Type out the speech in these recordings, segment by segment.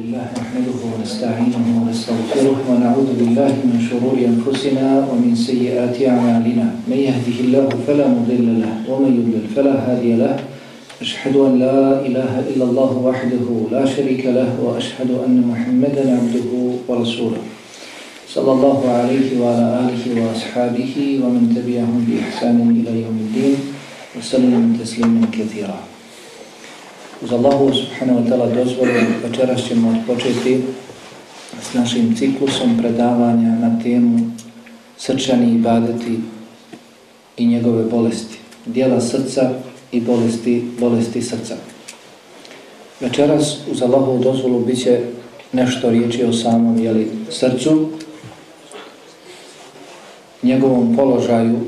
لله نحمده ونستعينه ونستغفره ونعوذ بالله من شرور أنفسنا ومن سيئات أعمالنا. من يهده الله فلا مضل له ومن يضلل فلا هادي له. أشهد أن لا إله إلا الله وحده لا شريك له وأشهد أن محمدا عبده ورسوله. صلى الله عليه وعلى آله وأصحابه ومن تبعهم بإحسان إلى يوم الدين وسلم تسليما كثيرا. Uz Allahu subhanahu wa ta'ala dozvolu večeras ćemo odpočeti s našim ciklusom predavanja na temu srčani ibadeti i njegove bolesti. Dijela srca i bolesti, bolesti srca. Večeras uz Allahu dozvolu bit će nešto riječi o samom jeli, srcu, njegovom položaju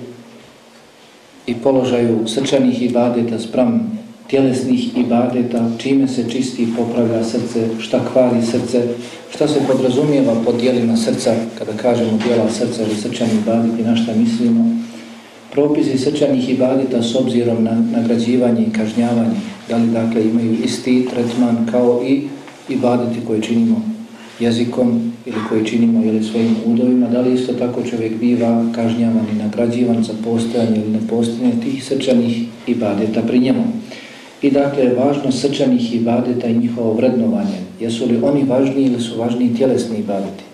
i položaju srčanih ibadeta sprem tjelesnih ibadeta, čime se čisti i popravlja srce, šta kvari srce, šta se podrazumijeva pod dijelima srca, kada kažemo dijela srca ili srčani ibadeti, na šta mislimo. Propisi srčanih ibadeta s obzirom na nagrađivanje i kažnjavanje, da li dakle imaju isti tretman kao i ibadeti koje činimo jezikom ili koji činimo ili svojim udovima, da li isto tako čovjek biva kažnjavan i nagrađivan za postojanje ili nepostojanje tih srčanih ibadeta pri njemu. I dakle važno srčanih ibadeta i njihovo vrednovanje. Jesu li oni važniji ili su važniji tjelesni ibadeti?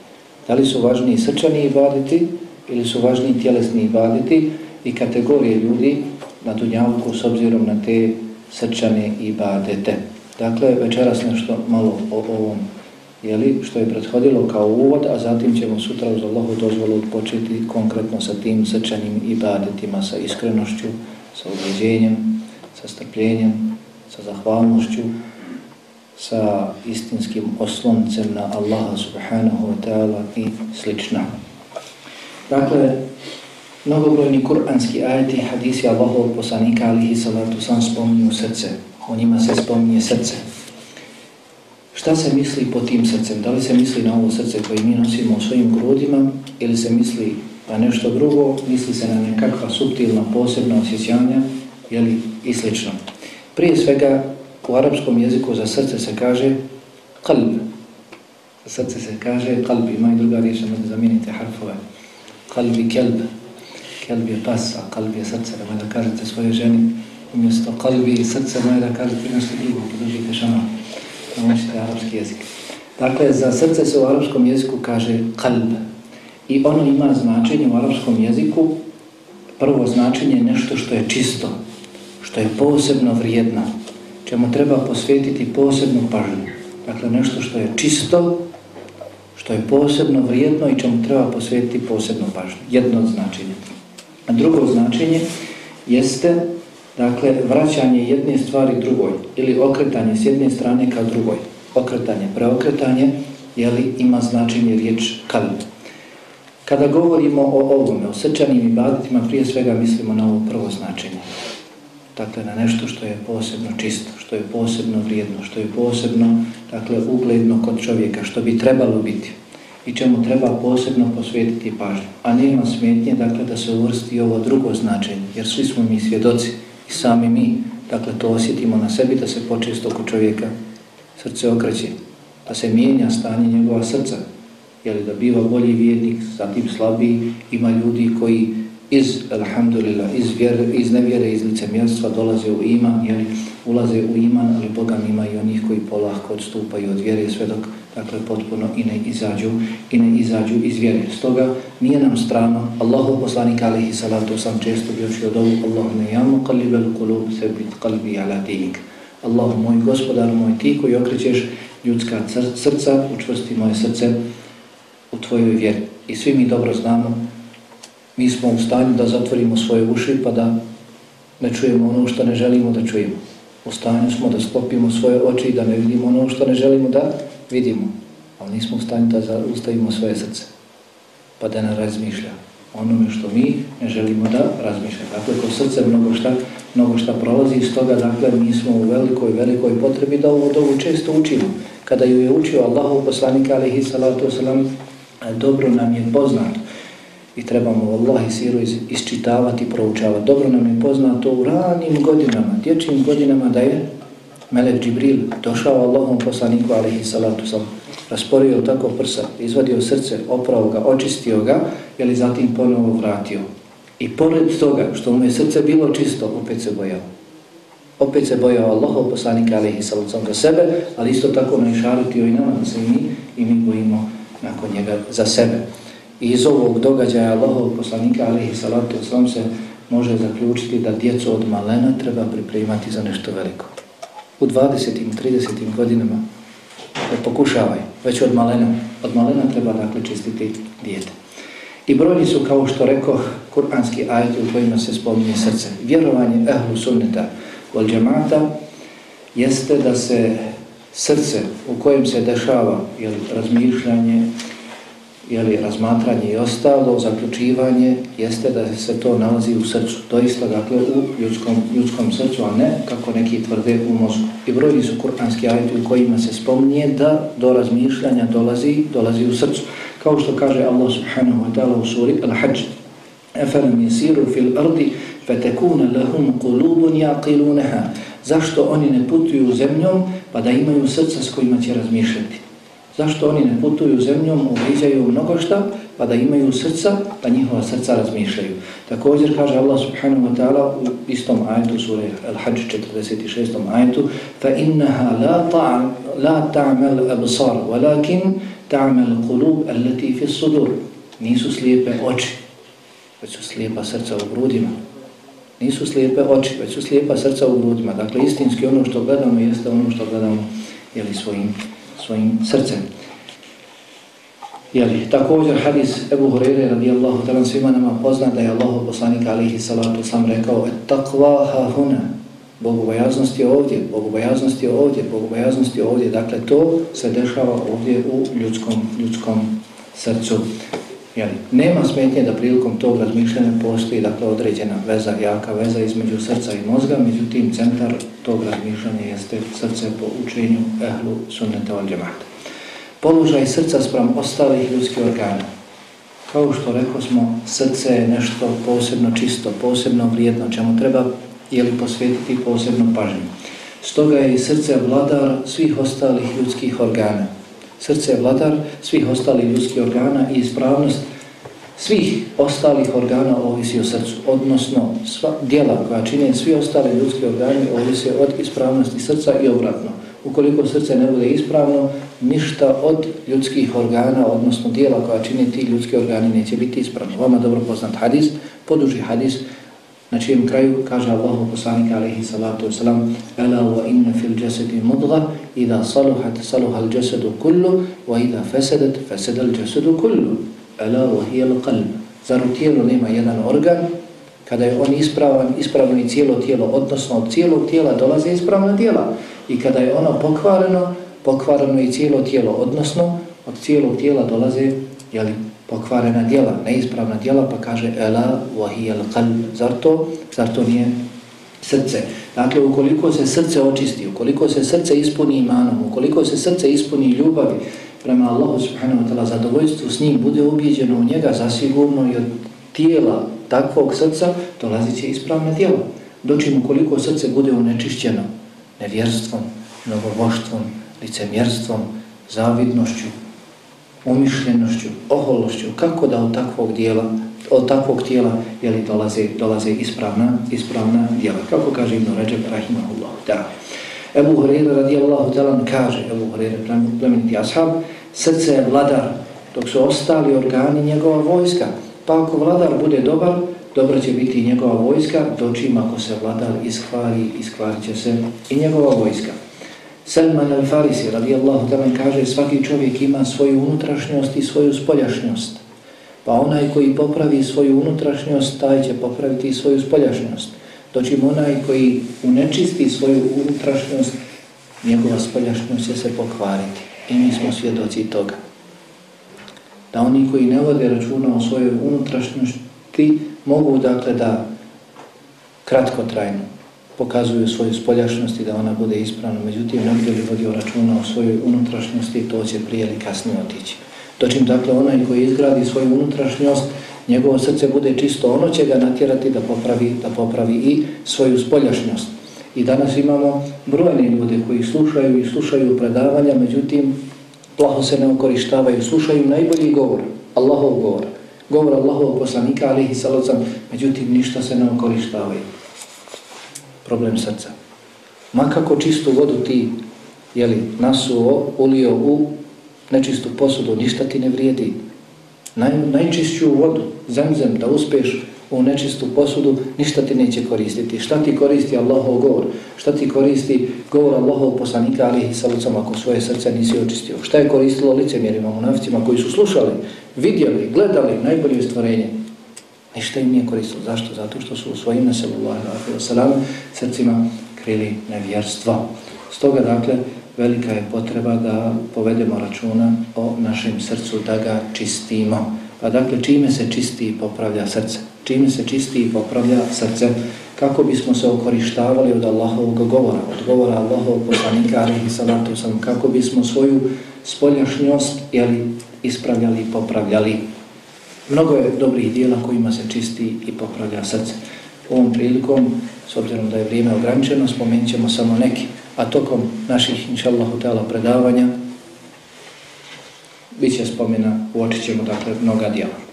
Da li su važniji srčani ibadeti ili su važniji tjelesni ibadeti i kategorije ljudi na dunjavku s obzirom na te srčane ibadete? Dakle, večeras nešto malo o ovom jeli, što je prethodilo kao uvod, a zatim ćemo sutra uz Allahu dozvolu početi konkretno sa tim srčanim ibadetima, sa iskrenošću, sa ubeđenjem, sa strpljenjem, sa zahvalnošću, sa istinskim osloncem na Allaha subhanahu wa ta'ala i slično. Dakle, mnogobrojni kuranski ajeti i hadisi Allahovog poslanika alihi salatu sam spominju srce. O njima se spominje srce. Šta se misli po tim srcem? Da li se misli na ovo srce koje mi nosimo u svojim grudima ili se misli na nešto drugo, misli se na nekakva subtilna, posebna osjećanja jeli, i slično. Prije svega u arapskom jeziku za srce se kaže kalb. Za srce se kaže kalb. Ima i druga riječ da zamijenite harfove. Kalb i kelb. Kelb je pas, a kalb je srce. nemoj da kažete svoje ženi umjesto kalbi i srce, moje da kažete nešto drugo. Podržite šama. Naučite arapski jezik. Dakle, za srce se u arapskom jeziku kaže kalb. I ono ima značenje u arapskom jeziku. Prvo značenje je nešto što je čisto što je posebno vrijedna, čemu treba posvetiti posebnu pažnju. Dakle, nešto što je čisto, što je posebno vrijedno i čemu treba posvetiti posebnu pažnju. Jedno značenje. A drugo značenje jeste, dakle, vraćanje jedne stvari drugoj ili okretanje s jedne strane ka drugoj. Okretanje, preokretanje, jeli ima značenje riječ kalb. Kada govorimo o ovome, o srčanim ibaditima, prije svega mislimo na ovo prvo značenje dakle na nešto što je posebno čisto, što je posebno vrijedno, što je posebno dakle ugledno kod čovjeka, što bi trebalo biti i čemu treba posebno posvetiti pažnju. A nema smetnje dakle da se uvrsti ovo drugo značenje, jer svi smo mi svjedoci i sami mi, dakle to osjetimo na sebi da se počesto kod čovjeka srce okreće, da se mijenja stanje njegova srca, jer da biva bolji vjernik, zatim slabiji, ima ljudi koji iz, alhamdulillah, iz, vjere, iz nevjere, iz licemjerstva dolaze u iman, jeli, ulaze u iman, ali Boga ima i onih koji polahko odstupaju od vjere sve dok, dakle, potpuno i ne izađu, i ne izađu iz vjere. Stoga nije nam strano, Allahu poslanik alihi salatu sam često bio što dovu, Allahu ne jamu kalibel kulub sebit kalbi ala dinik. Allahu moj gospodar, moj ti koji okrećeš ljudska srca, učvrsti moje srce u tvojoj vjeri. I svi mi dobro znamo mi smo u stanju da zatvorimo svoje uši pa da ne čujemo ono što ne želimo da čujemo. U stanju smo da sklopimo svoje oči i da ne vidimo ono što ne želimo da vidimo. Ali nismo u stanju da ustavimo svoje srce pa da ne razmišlja onome što mi ne želimo da razmišlja. Dakle, ko srce mnogo šta, mnogo šta prolazi iz toga, dakle, mi smo u velikoj, velikoj potrebi da ovo dovu često učimo. Kada ju je učio Allahu poslanika, alaihi salatu wasalam, dobro nam je poznato i trebamo Allah i siru isčitavati i proučavati. Dobro nam je poznato u ranim godinama, dječjim godinama da je Melek Džibril došao Allahom poslaniku alihi salatu sam, rasporio tako prsa, izvadio srce, oprao ga, očistio ga, jeli zatim ponovo vratio. I pored toga što mu je srce bilo čisto, opet se bojao. Opet se bojao Allahov poslanika alihi salatu sam za sebe, ali isto tako ne išaritio i nama da se i mi, i mi bojimo nakon njega za sebe. I iz ovog događaja Allahov poslanika alihi salatu oslam se može zaključiti da djecu od malena treba pripremati za nešto veliko u 20. i 30. godinama ne pokušavaj, već od malena. Od malena treba dakle čistiti dijete. I brojni su, kao što rekao, kuranski ajeti u kojima se spominje srce. Vjerovanje ehlu sunneta vol džemata jeste da se srce u kojem se dešava jel, razmišljanje, jeli, razmatranje i ostalo, zaključivanje, jeste da se to nalazi u srcu. Doista, dakle, u ljudskom, ljudskom srcu, a ne kako neki tvrde u mozgu. I brojni su kur'anski ajeti u kojima se spominje da do razmišljanja dolazi, dolazi u srcu. Kao što kaže Allah subhanahu wa ta'ala u suri Al-Hajj. Efelem jesiru fil ardi fetekune lahum kulubun jaqiluneha. Zašto oni ne putuju zemljom pa da imaju srca s kojima će razmišljati? Zašto oni ne putuju zemljom, uviđaju mnogo šta, pa da imaju srca, pa njihova srca razmišljaju. Također kaže Allah subhanahu wa ta'ala u istom ajetu, sura Al-Hajj 46. ajetu, فَإِنَّهَا لَا تَعْمَلْ أَبْصَارُ وَلَكِنْ تَعْمَلْ قُلُوبَ الَّتِي فِي الصُّدُورِ Nisu slijepe oči, već su slijepa srca u grudima. Nisu slijepe oči, već su slijepa srca u grudima. Dakle, istinski ono što gledamo jeste ono što gledamo jeli, svojim svojim srcem. Jeli, također hadis Ebu Hureyre radijallahu talan svima nama pozna da je Allah poslanik alihi salatu sam rekao et takva ha huna bogobojaznost je ovdje, bogobojaznost je ovdje, bogobojaznost je ovdje. Dakle, to se dešava ovdje u ljudskom, ljudskom srcu. Jeli, nema smetnje da prilikom tog razmišljanja postoji dakle, određena veza, jaka veza između srca i mozga, međutim, centar tog razmišljanja jeste srce po učenju ehlu sunneta od džemata. Položaj srca sprem ostalih ljudskih organa. Kao što rekao smo, srce je nešto posebno čisto, posebno vrijedno, čemu treba jeli, posvetiti posebno pažnju. Stoga je i srce vladar svih ostalih ljudskih organa. Srce je vladar svih ostalih ljudskih organa i ispravnost svih ostalih organa ovisi o srcu, odnosno sva dijela koja čine svi ostali ljudski organi ovisi od ispravnosti srca i obratno. Ukoliko srce ne bude ispravno, ništa od ljudskih organa, odnosno dijela koja čine ti ljudski organi neće biti ispravno. Vama dobro poznat hadis, poduži hadis, na čijem kraju kaže Allahu poslanika alaihi salatu wasalam Ela wa inna fil jasadi mudga idha saluhat saluhal al jasadu kullu wa idha fesedat fesedal al jasadu kullu. Ela wa hiya al qalb. Zar u tijelu nema jedan organ? Kada je on ispravan, ispravno i cijelo tijelo odnosno od cijelog tijela dolaze ispravna tijela i kada je ono pokvareno pokvareno i cijelo tijelo odnosno od cijelog tijela dolaze jeli, pokvarena djela, neispravna djela, pa kaže ela wahiyal qalb. Zar to? Zar to nije srce? Dakle, ukoliko se srce očisti, ukoliko se srce ispuni imanom, ukoliko se srce ispuni ljubavi prema Allahu subhanahu wa ta'ala, zadovoljstvu s njim, bude ubijeđeno u njega zasigurno i od tijela takvog srca, dolazit će ispravna djela. Dočim ukoliko srce bude unečišćeno nevjerstvom, novovoštvom, licemjerstvom, zavidnošću, umišljenošću, ohološću, kako da od takvog dijela, od takvog tijela je li dolaze, dolaze ispravna, ispravna dijela. Kako kaže Ibn Ređeb, rahimahullah, da. Ebu Hureyre radijallahu talan kaže, Ebu Hureyre, plemeniti ashab, srce je vladar, dok su ostali organi njegova vojska. Pa ako vladar bude dobar, dobro će biti njegova vojska, dočim ako se vladar iskvari, iskvarit će se i njegova vojska. Salman al-Farisi radijallahu talan kaže svaki čovjek ima svoju unutrašnjost i svoju spoljašnjost. Pa onaj koji popravi svoju unutrašnjost, taj će popraviti svoju spoljašnjost. Dočim onaj koji unečisti svoju unutrašnjost, njegova spoljašnjost će se pokvariti. I mi smo svjedoci toga. Da oni koji ne vode računa o svojoj unutrašnjosti mogu dakle da kratko trajno pokazuju svoju spoljašnost i da ona bude ispravna. Međutim, nekdo li vodio računa o svojoj unutrašnjosti, to će prije ili kasnije otići. Dočim, dakle, onaj koji izgradi svoju unutrašnjost, njegovo srce bude čisto, ono će ga natjerati da popravi, da popravi i svoju spoljašnjost. I danas imamo brojne ljude koji slušaju i slušaju predavanja, međutim, plaho se ne okorištavaju, slušaju najbolji govor, Allahov govor, govor Allahov poslanika, alihi salocam, međutim, ništa se ne okorištavaju. Problem srca. Ma kako čistu vodu ti, jeli, nasuo, ulio u nečistu posudu, ništa ti ne vrijedi. Naj, najčišću vodu, zemzem, da uspeš u nečistu posudu, ništa ti neće koristiti. Šta ti koristi Allahov govor? Šta ti koristi govor Allahov poslanika alihi salucom ako svoje srce nisi očistio? Šta je koristilo licemjerima, munaficima koji su slušali, vidjeli, gledali najbolje stvorenje? Ništa im nije koristilo. Zašto? Zato što su u svojim nasallallahu srcima krili nevjerstva. Stoga, dakle, velika je potreba da povedemo računa o našem srcu, da ga čistimo. Pa dakle, čime se čisti i popravlja srce? Čime se čisti i popravlja srce? Kako bismo se okorištavali od Allahovog govora, od govora Allahovog poslanika, alihi salatu sam, kako bismo svoju spoljašnjost jeli, ispravljali i popravljali. Mnogo je dobrih dijela kojima se čisti i popravlja srce. Ovom prilikom, s obzirom da je vrijeme ograničeno, spomenut ćemo samo neki, a tokom naših, inša Allah, predavanja, bit će spomena, uočit ćemo dakle mnoga djela.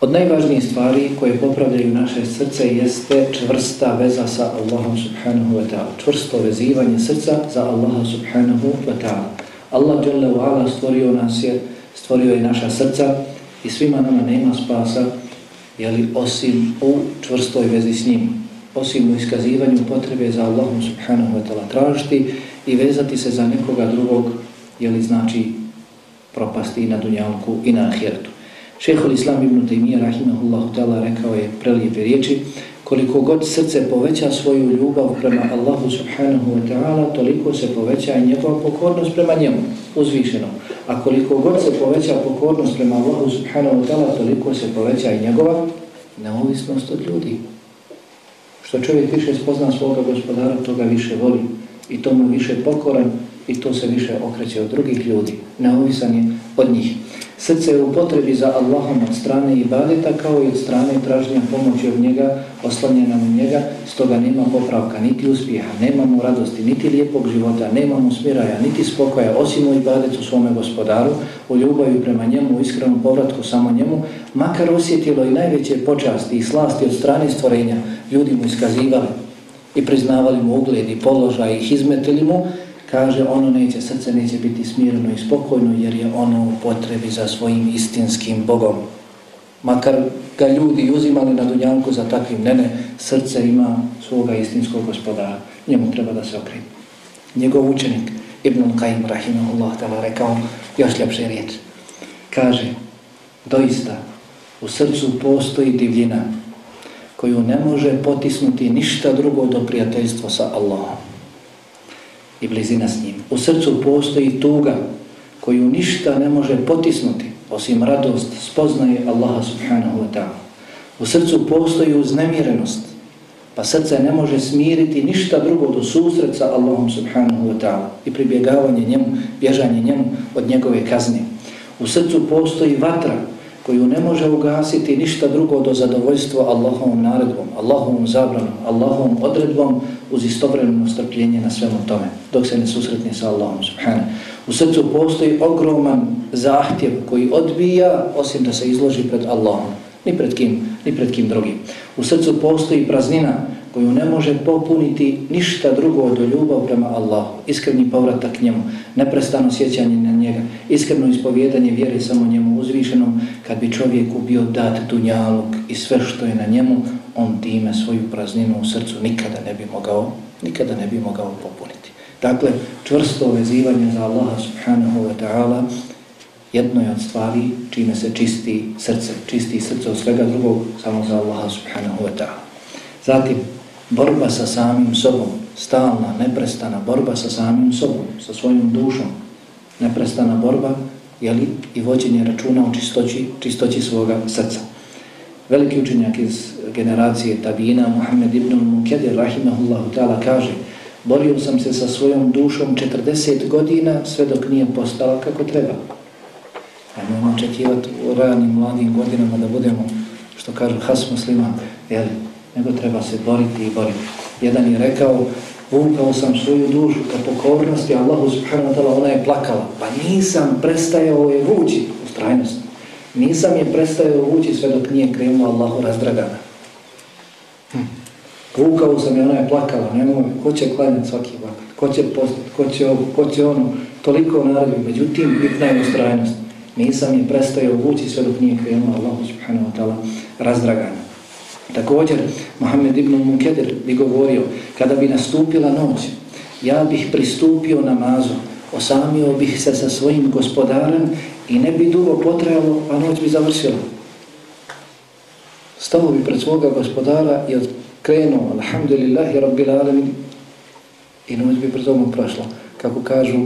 Od najvažnijih stvari koje popravljaju naše srce jeste čvrsta veza sa Allahom subhanahu wa ta'ala. Čvrsto vezivanje srca za Allaha subhanahu wa ta'ala. Allah jalla ve ala stvorio nas je, stvorio je naša srca i svima nama nema spasa jeli, osim u čvrstoj vezi s njim. Osim u iskazivanju potrebe za Allahom subhanahu wa ta'ala tražiti i vezati se za nekoga drugog, jeli znači propasti i na dunjalku i na ahiretu. Šehol Islam ibn Taymiyyah rahimahullahu ta'ala rekao je prelijepe riječi koliko god srce poveća svoju ljubav prema Allahu subhanahu wa ta'ala toliko se poveća i njegova pokornost prema njemu, uzvišeno. A koliko god se poveća pokornost prema Allahu subhanahu wa ta'ala toliko se poveća i njegova neovisnost od ljudi. Što čovjek više spozna svoga gospodara, toga više voli i tomu više pokoran i to se više okreće od drugih ljudi, neovisan je od njih. Srce je u potrebi za Allahom od strane ibadeta kao i od strane tražnja pomoći od njega, oslanjena na njega, stoga nema popravka, niti uspjeha, nema mu radosti, niti lijepog života, nema mu smiraja, niti spokoja, osim u ibadetu svome gospodaru, u ljubavi prema njemu, u iskrenom povratku samo njemu, makar osjetilo i najveće počasti i slasti od strane stvorenja, ljudi mu iskazivali i priznavali mu ugled i položaj i izmetili mu, kaže ono neće, srce neće biti smireno i spokojno jer je ono u potrebi za svojim istinskim Bogom. Makar ga ljudi uzimali na dunjanku za takvim, ne ne, srce ima svoga istinskog gospodara. Njemu treba da se okrije. Njegov učenik, Ibn Qaim Rahimahullah tala rekao još ljepše riječ. Kaže, doista u srcu postoji divljina koju ne može potisnuti ništa drugo do prijateljstva sa Allahom i blizina s njim. U srcu postoji tuga koju ništa ne može potisnuti osim radost spoznaje Allaha subhanahu wa ta'ala. U srcu postoji uznemirenost pa srce ne može smiriti ništa drugo do susreca Allahom subhanahu wa ta'ala i pribjegavanje njemu, bježanje njemu od njegove kazne. U srcu postoji vatra koju ne može ugasiti ništa drugo do zadovoljstva Allahovom naredbom, Allahovom zabranom, Allahovom odredbom uz istovremeno strpljenje na svemu tome, dok se ne susretne sa Allahom subhanahu. U srcu postoji ogroman zahtjev koji odbija osim da se izloži pred Allahom, ni pred kim, ni pred kim drugim. U srcu postoji praznina koju ne može popuniti ništa drugo do ljubav prema Allahu, iskreni povratak njemu, neprestano sjećanje na njega, iskreno ispovjedanje vjere samo njemu uzvišenom, kad bi čovjeku bio dat dunjalog i sve što je na njemu, on time svoju prazninu u srcu nikada ne bi mogao, nikada ne bi mogao popuniti. Dakle, čvrsto vezivanje za Allaha subhanahu wa ta'ala jedno je od stvari čime se čisti srce, čisti srce od svega drugog samo za Allaha subhanahu wa ta'ala. Zatim, borba sa samim sobom, stalna, neprestana borba sa samim sobom, sa svojom dušom, neprestana borba jeli, i vođenje računa o čistoći, čistoći svoga srca. Veliki učenjak iz generacije Tabina, Muhammed ibn Mukedir, rahimahullahu ta'ala, kaže borio sam se sa svojom dušom 40 godina sve dok nije postala kako treba. A Ajmo očekivati u ranim mladim godinama da budemo, što kažu, has muslima, jeli, nego treba se boriti i boriti. Jedan je rekao, vukao sam svoju dušu ka pokornosti Allahu subhanahu wa ta'ala, ona je plakala. Pa nisam prestajao je vući u strajnost. Nisam je prestajao vući sve dok nije krenuo Allahu razdragana. Hm. Vukao sam je, ona je plakala, nemoj, ko će klanjati svaki vakat, ko će postati, ko će ovo, ko će ono, toliko naravno, međutim, bitna je ustrajnost. Nisam je prestajao vući sve dok nije krenuo Allahu subhanahu wa ta'ala razdragana. Također, Mohamed ibn Munkedir bi govorio, kada bi nastupila noć, ja bih pristupio namazu, osamio bih se sa svojim gospodarem i ne bi dugo potrajalo, a noć bi završila. Stao bi pred svoga gospodara i odkrenuo, alhamdulillahi rabbil alamin, i noć bi pred ovom prošla. Kako kažu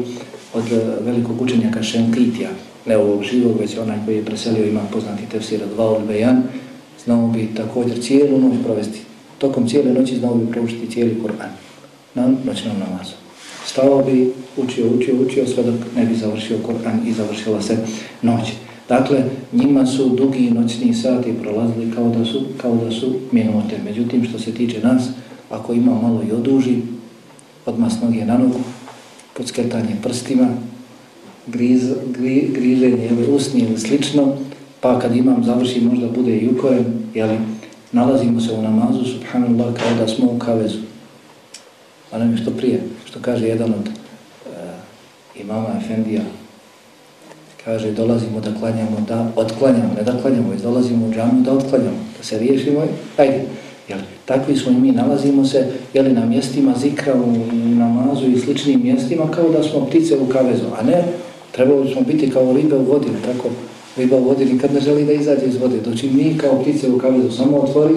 od eh, velikog učenjaka Šenkitija, ne ovog živog, već onaj koji je preselio, ima poznati tefsir od Vaul Bejan, znao bi također cijelu noć provesti. Tokom cijele noći znao bi proučiti cijeli Kur'an na noćnom namazu. Stao bi, učio, učio, učio, sve dok ne bi završio Kur'an i završila se noć. Dakle, njima su dugi noćni sati prolazili kao da su, kao da su minute. Međutim, što se tiče nas, ako ima malo i oduži, odmah s noge na nogu, podskretanje prstima, griz, gri, griženje ili usni ili slično, pa kad imam završi možda bude i ukoren, jeli, nalazimo se u namazu, subhanallah, kao da smo u kavezu. A nam je što prije, što kaže jedan od uh, imama Efendija, kaže, dolazimo da klanjamo, da odklanjamo, ne da klanjamo, već dolazimo u džamu da odklanjamo, da se riješimo, ajde. Jel, takvi smo i mi, nalazimo se jeli, na mjestima zikra u namazu i sličnim mjestima kao da smo ptice u kavezu, a ne, trebali smo biti kao ribe u vodi, tako, riba u vodi nikad ne želi da izađe iz vode. Doći mi kao ptice u kavezu samo otvori,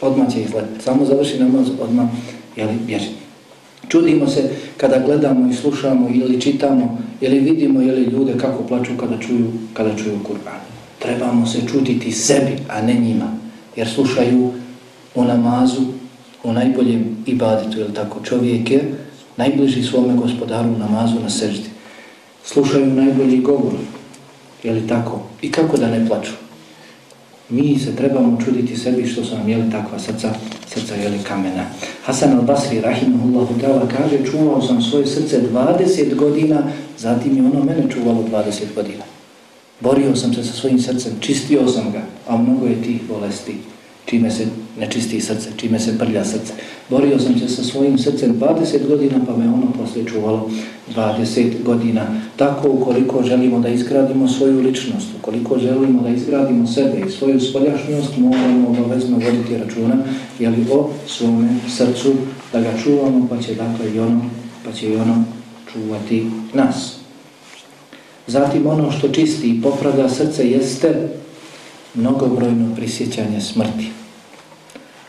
odmah će izletiti. Samo završi namaz, odmah jeli, bježi. Čudimo se kada gledamo i slušamo ili čitamo ili vidimo ili ljude kako plaču kada čuju, kada čuju Kur'an. Trebamo se čuditi sebi, a ne njima. Jer slušaju u namazu, u najboljem ibaditu, ili tako čovjek je najbliži svome gospodaru u namazu na seždi. Slušaju najbolji govor, je li tako? I kako da ne plaču? Mi se trebamo čuditi sebi što su nam jeli takva srca, srca jeli kamena. Hasan al-Basri, rahimahullahu ta'ala, kaže, čuvao sam svoje srce 20 godina, zatim je ono mene čuvalo 20 godina. Borio sam se sa svojim srcem, čistio sam ga, a mnogo je tih bolesti čime se ne čisti srce, čime se prlja srce. Borio sam se sa svojim srcem 20 godina, pa me ono poslije čuvalo 20 godina. Tako ukoliko želimo da izgradimo svoju ličnost, ukoliko želimo da izgradimo sebe i svoju spoljašnjost, moramo obavezno voditi računa jeli, o svome srcu, da ga čuvamo, pa će dakle i ono, pa će i ono čuvati nas. Zatim ono što čisti i popravlja srce jeste mnogobrojno prisjećanje smrti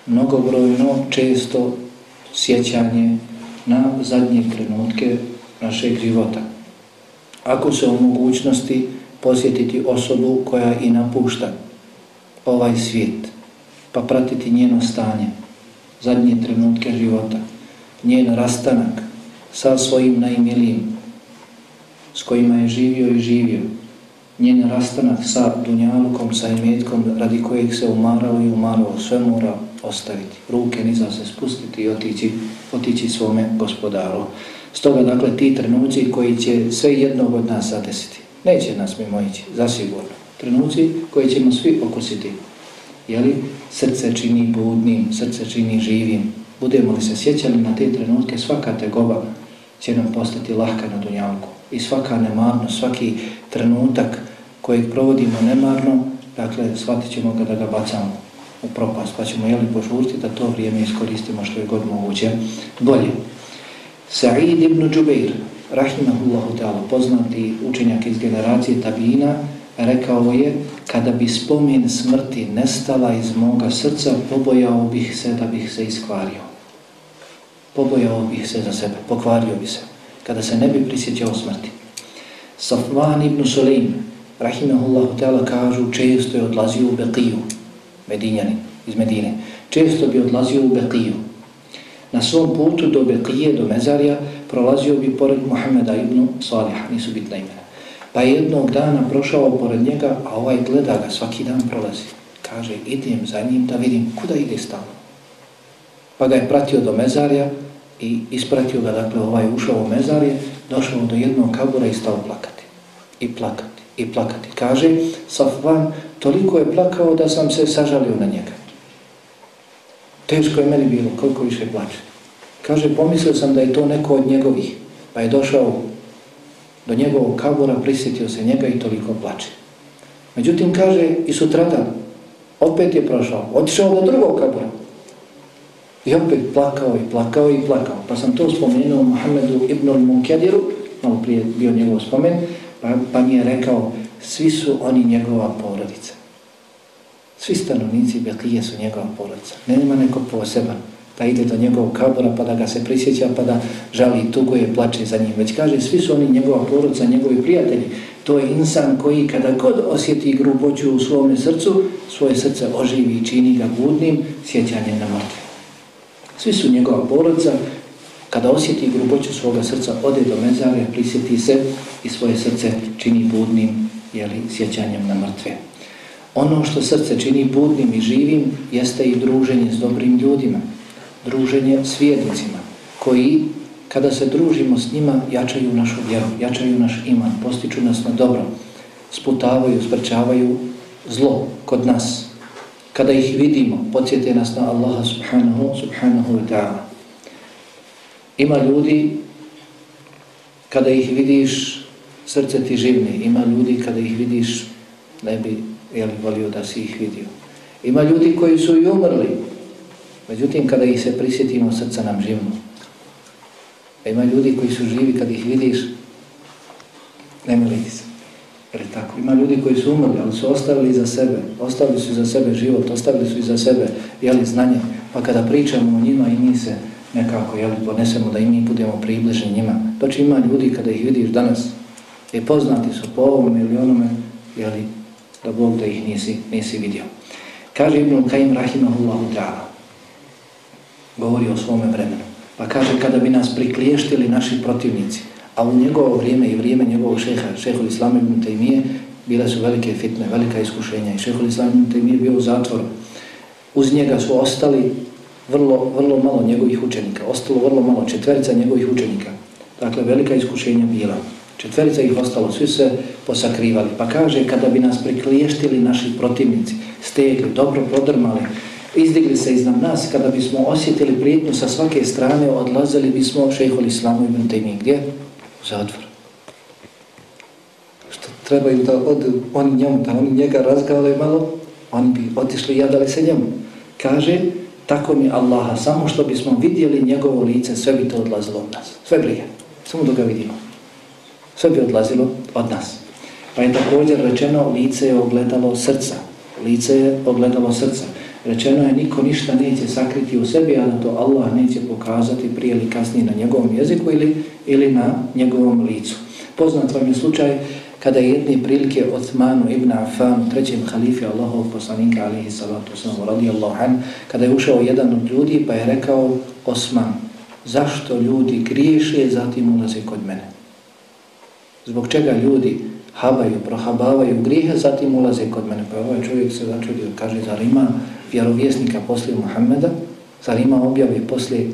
mnogobrojno, često sjećanje na zadnje trenutke našeg života. Ako se u mogućnosti posjetiti osobu koja i napušta ovaj svijet, pa pratiti njeno stanje, zadnje trenutke života, njen rastanak sa svojim najmilijim, s kojima je živio i živio, njen rastanak sa dunjalukom, sa imetkom, radi kojeg se umarao i umarao, sve mora ostaviti, ruke niza se spustiti i otići, otići svome gospodaru. Stoga, dakle, ti trenuci koji će sve jednog od nas zadesiti, neće nas mimo ići, zasigurno. Trenuci koji ćemo svi okusiti, jeli, srce čini budnim, srce čini živim. Budemo li se sjećali na te trenutke, svaka tegoba će nam postati lahka na dunjavku. I svaka nemarno, svaki trenutak kojeg provodimo nemarno, dakle, shvatit ćemo ga da ga bacamo u propast, pa ćemo jeli požuriti da to vrijeme iskoristimo što je god moguće bolje. Sa'id ibn Džubeir, rahimahullahu ta'ala, poznati učenjak iz generacije Tabina, rekao je, kada bi spomen smrti nestala iz moga srca, pobojao bih se da bih se iskvario. Pobojao bih se za sebe, pokvario bi se, kada se ne bi prisjećao smrti. Safvan ibn Suleim, rahimahullahu ta'ala, kažu, često je odlazio u Beqiju, Medinjani, iz Medine. Često bi odlazio u Bekiju. Na svom putu do Bekije, do Mezarija, prolazio bi pored Muhammeda ibn Saliha, nisu bitna imena. Pa jednog dana prošao pored njega, a ovaj gleda ga, svaki dan prolazi. Kaže, idem za njim da vidim kuda ide stalno. Pa ga je pratio do Mezarija, i ispratio ga, dakle, ovaj ušao u mezarje, došao do jednog kabura i stao plakati. I plakati, i plakati. Kaže, Safvan, toliko je plakao da sam se sažalio na njega. Teško je meni bilo, koliko više plače. Kaže, pomislio sam da je to neko od njegovih, pa je došao do njegovog kabura, prisjetio se njega i toliko plače. Međutim, kaže, i sutradan, opet je prošao, otišao do drugog kabura. I opet plakao i plakao i plakao. Pa sam to spomenuo Muhammedu ibn al-Munkadiru, malo prije bio njegov spomen, pa, pa mi je rekao, svi su oni njegova porodica. Svi stanovnici Betlije su njegova porodica. Ne nema neko poseban da ide do njegovog kabora pa da ga se prisjeća pa da žali tuguje, plače za njim. Već kaže, svi su oni njegova porodica, njegovi prijatelji. To je insan koji kada god osjeti gruboću u svome srcu, svoje srce oživi i čini ga budnim sjećanjem na mrtve. Svi su njegova porodica, kada osjeti gruboću svoga srca, ode do mezare, prisjeti se i svoje srce čini budnim jeli, sjećanjem na mrtve. Ono što srce čini budnim i živim jeste i druženje s dobrim ljudima, druženje s vjernicima, koji kada se družimo s njima jačaju našu vjeru, jačaju naš iman, postiču nas na dobro, sputavaju, sprčavaju zlo kod nas. Kada ih vidimo, podsjete nas na Allaha subhanahu, subhanahu wa ta'ala. Ima ljudi, kada ih vidiš, srce ti živne. Ima ljudi, kada ih vidiš, ne bi jel, volio da si ih vidio. Ima ljudi koji su i umrli, međutim, kada ih se prisjetimo, srca nam živno. A ima ljudi koji su živi, kada ih vidiš, ne militi se. Jer tako, ima ljudi koji su umrli, ali su ostavili za sebe, ostavili su za sebe život, ostavili su za sebe jeli, znanje, pa kada pričamo o njima i mi se nekako jeli, ponesemo da i mi budemo približni njima. Znači ima ljudi kada ih vidiš danas, i poznati su po ovom ili onome, jeli, da Bog da ih nisi, nisi vidio. Kaže Ibn Kajim Rahimahullahu ta'ala, govori o svome vremenu, pa kaže kada bi nas prikliještili naši protivnici, a u njegovo vrijeme i vrijeme njegovog šeha, šehol Islam ibn Taymiye, bile su velike fitne, velika iskušenja i šehol Islam ibn Taymiye bio u zatvoru. Uz njega su ostali vrlo, vrlo malo njegovih učenika, ostalo vrlo malo, četverica njegovih učenika. Dakle, velika iskušenja bila. Četverica ih ostalo, svi se posakrivali. Pa kaže, kada bi nas prikliještili naši protivnici, stegli, dobro prodrmali, izdigli se iznad nas, kada bismo osjetili prijetnju sa svake strane, odlazili bismo šehol Islamu ibn Taymi. Gdje? U zatvor. Što trebaju da odu oni njemu, da oni njega razgavali malo, oni bi otišli i jadali se njemu. Kaže, tako mi Allaha, samo što bismo vidjeli njegovo lice, sve bi to odlazilo od nas. Sve brije, samo da ga vidimo sve bi odlazilo od nas. Pa je također rečeno, lice je ogledalo srca. Lice je ogledalo srca. Rečeno je, niko ništa neće sakriti u sebi, a da to Allah neće pokazati prije ili kasnije na njegovom jeziku ili, ili na njegovom licu. Poznat vam je slučaj kada je jedne prilike Othmanu ibn Affan, trećem halifi Allahov poslanika, alihi salatu sallam, radijallahu an, kada je ušao jedan od ljudi, pa je rekao, Osman, zašto ljudi griješe, zatim ulaze kod mene? Zbog čega ljudi habaju, prohabavaju grijehe, zatim ulaze kod mene. Pa ovaj čovjek se začudio, kaže, zar ima vjerovjesnika poslije Muhammeda? Zar ima objave poslije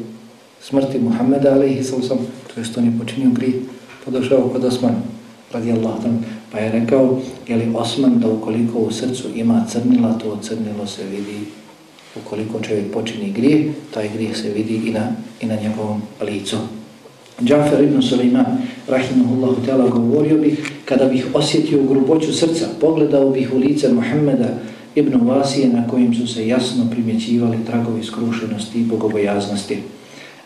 smrti Muhammeda, ali ih sam sam, to je što on je počinio grije, podošao kod Osmanu radi Allah tam, pa je rekao, je li Osman da ukoliko u srcu ima crnila, to crnilo se vidi, ukoliko čovjek počini grije, taj grijeh se vidi i na, i na njegovom licu. Džafer ibn Suleiman, rahimahullahu ta'ala, govorio bih, kada bih osjetio gruboću srca, pogledao bih u lice Muhammeda ibn Vasije na kojim su se jasno primjećivali tragovi skrušenosti i bogobojaznosti.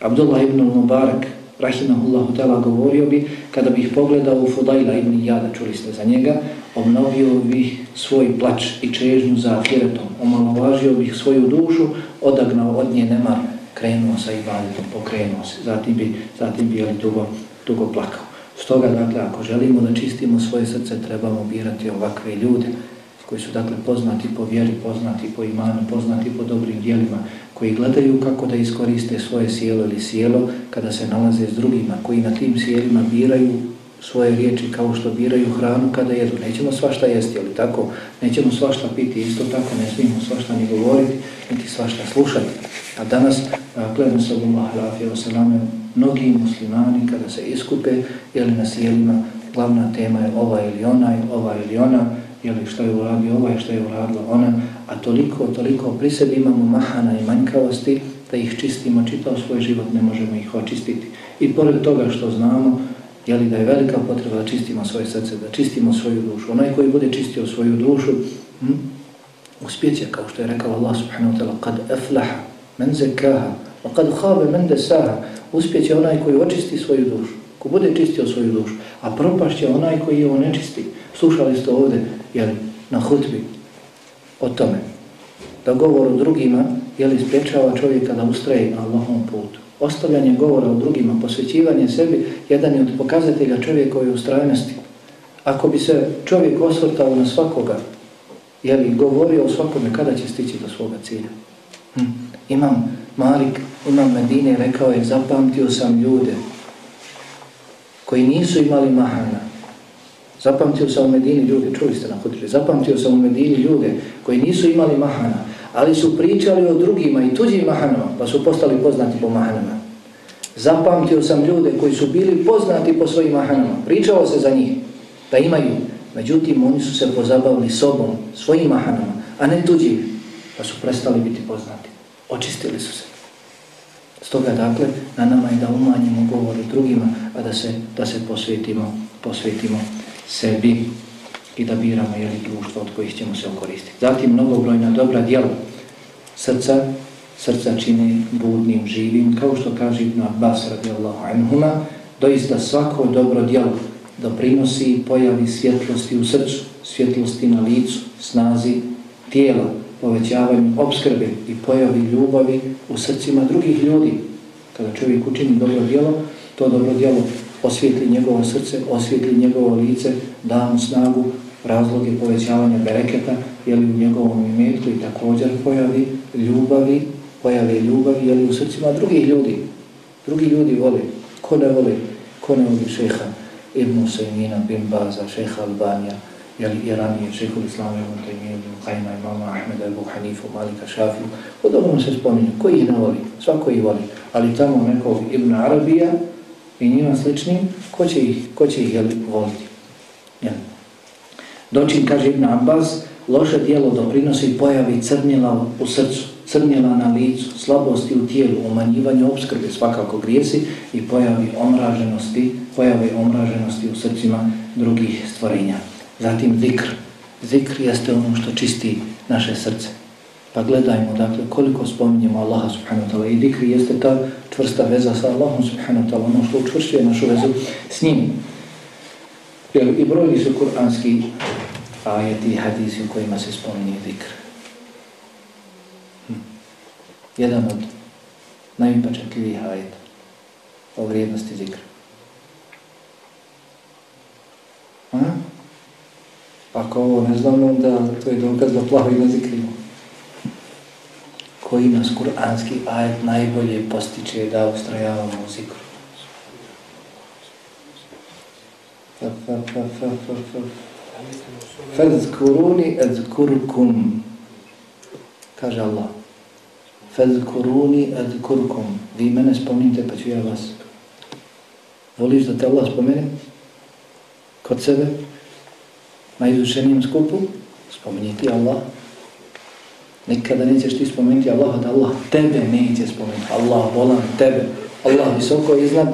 Abdullah ibn Mubarak, rahimahullahu ta'ala, govorio bi, kada bih pogledao u Fudajla ibn Jada, čuli ste za njega, obnovio bih svoj plač i čežnju za ahiretom, omalovažio bih svoju dušu, odagnao od nje nemar, krenuo sa ibadetom, pokrenuo se, zatim bi, zatim bi ali dugo, dugo plakao. Stoga, dakle, ako želimo da čistimo svoje srce, trebamo birati ovakve ljude koji su, dakle, poznati po vjeri, poznati po imanu, poznati po dobrim dijelima, koji gledaju kako da iskoriste svoje sjelo ili sjelo kada se nalaze s drugima, koji na tim sjelima biraju svoje riječi kao što biraju hranu kada jedu. Nećemo svašta jesti, ali tako, nećemo svašta piti, isto tako ne smijemo svašta ni govoriti, niti svašta slušati. A danas, dakle, gledam se Allah, rafija osalame, mnogi muslimani kada se iskupe, jeli na sjelima, glavna tema je ova ili ona, ova ili ona, jeli što je uradio ovaj, što je uradila ona, a toliko, toliko pri sebi imamo mahana i manjkavosti, da ih čistimo, čitav svoj život ne možemo ih očistiti. I pored toga što znamo, jeli da je velika potreba da čistimo svoje srce, da čistimo svoju dušu. Onaj koji bude čistio svoju dušu, hm, uspjeće, kao što je rekao Allah subhanahu wa ta'ala, kad eflaha, men zekaha, a kad habe, men desaha, uspjeće onaj koji očisti svoju dušu, ko bude čistio svoju dušu, a propašće onaj koji je onečisti. Slušali ste ovdje, jeli, na hutbi, o tome, da govor o drugima, jeli, spriječava čovjeka da ustraje na Allahom putu ostavljanje govora o drugima, posvećivanje sebi, jedan je od pokazatelja čovjekove ustrajnosti. Ako bi se čovjek osvrtao na svakoga, jeli, govorio o svakome kada će stići do svoga cilja. Hm. Imam Malik, imam Medine, rekao je, zapamtio sam ljude koji nisu imali mahana. Zapamtio sam u Medini ljude, čuli ste na hudri, zapamtio sam u Medini ljude koji nisu imali mahana ali su pričali o drugima i tuđim mahanama, pa su postali poznati po mahanama. Zapamtio sam ljude koji su bili poznati po svojim mahanama, pričalo se za njih, da imaju, međutim oni su se pozabavili sobom, svojim mahanama, a ne tuđim, pa su prestali biti poznati. Očistili su se. Stoga dakle, na nama je da umanjimo govor drugima, a da se, da se posvetimo, posvetimo sebi i da biramo jeli, društvo od kojih ćemo se okoristiti. Zatim mnogobrojna dobra djela srca, srca čini budnim, živim, kao što kaže Ibn Abbas radijallahu anhuma, doista svako dobro djelo doprinosi i pojavi svjetlosti u srcu, svjetlosti na licu, snazi tijela, povećavanju obskrbe i pojavi ljubavi u srcima drugih ljudi. Kada čovjek učini dobro djelo, to dobro djelo osvijetli njegovo srce, osvijetli njegovo lice, da mu snagu, razloge povećavanja bereketa, jeli u njegovom imetku i također pojavi ljubavi, pojavi ljubavi, jeli u srcima drugih ljudi. Drugi ljudi voli. Ko ne voli? Ko ne voli šeha Ibn Sejmina, Bin Baza, šeha Albanija, jeli i ranije Islama, Ibn Taymiye, Ibn Qajma, Imama Ahmeda, Ibn Hanifu, Malika, Šafiju. Podobno se spominju. Koji ih ne voli? Svako ih voli. Ali tamo nekog Ibn Arabija i njima sličnim, ko će ih, ko će ih jeli, voliti? Jeli? Dočin, kaže Ibn Abbas, loše dijelo doprinosi pojavi crnjela u srcu, crnjela na licu, slabosti u tijelu, umanjivanje obskrbe, svakako grijesi i pojavi omraženosti, pojavi omraženosti u srcima drugih stvorenja. Zatim zikr. Zikr jeste ono što čisti naše srce. Pa gledajmo, dakle, koliko spominjemo Allaha subhanahu wa ta'ala i dikri jeste ta čvrsta veza sa Allahom subhanahu wa ta'ala, ono što učvršuje našu vezu s njim. I brojni su kuranski ajeti i hadisi u kojima se spominje dikr. Hm. Jedan od najimpačetljivih ajeta o vrijednosti zikra. Hm? Ako ovo ne znamo, onda to je dokaz da plavi na zikrimo. Koji nas kuranski ajet najbolje postiče da ustrajavamo u zikru. Fa, fa. Fazkuruni azkurkum. Kaže Allah. Fazkuruni azkurkum. Vi mene spominjte pa ću ja vas. Voliš da te Allah spomene? Kod sebe? Na izušenijem skupu? Spominji ti Allah. Nikada nećeš ti spomenuti Allaha da Allah tebe neće spomenuti. Allah volan tebe. Allah visoko iznad